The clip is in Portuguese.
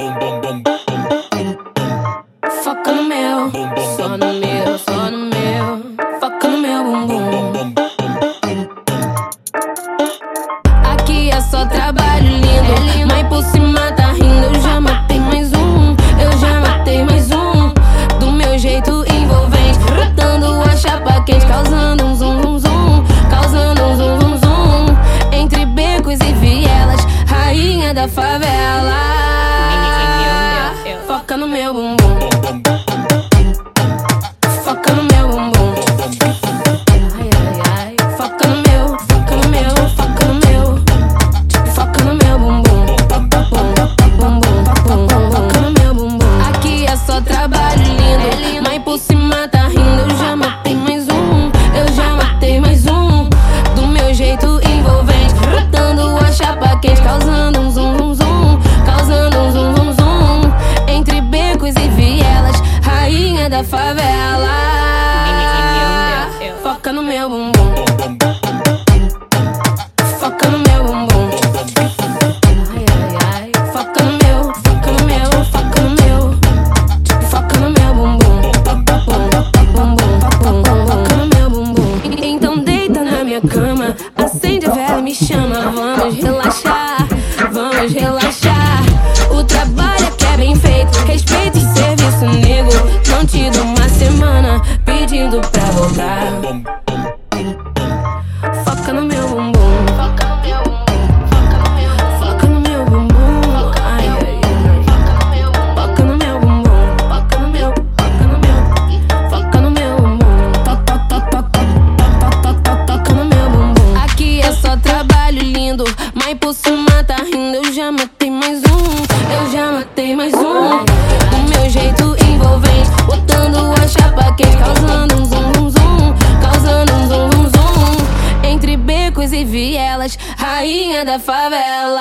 bum, bum, bum, bum. Foca no meu, só no meu, só no No meu bumbum. Foca no meu bumbum. Foca no meu bumbum. Ai, ai, ai. Foca no meu, foca no meu, foca no meu. Foca no meu bumbum. Bumbum, bumbum, Foca no meu bumbum. Então deita na minha cama. Acende a vela e me chama. Vamos relaxar, vamos relaxar. Voltar. Foca no meu bumbum. Foca no meu bumbum. Foca. Ai, ai, ai. Foca no meu bumbum. Foca no meu, foca no meu. Foca no meu bumbum. Toca no meu bumbum. Aqui é só trabalho lindo, mas por cima tá e vielas, rainha da favela.